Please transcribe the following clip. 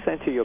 please enter your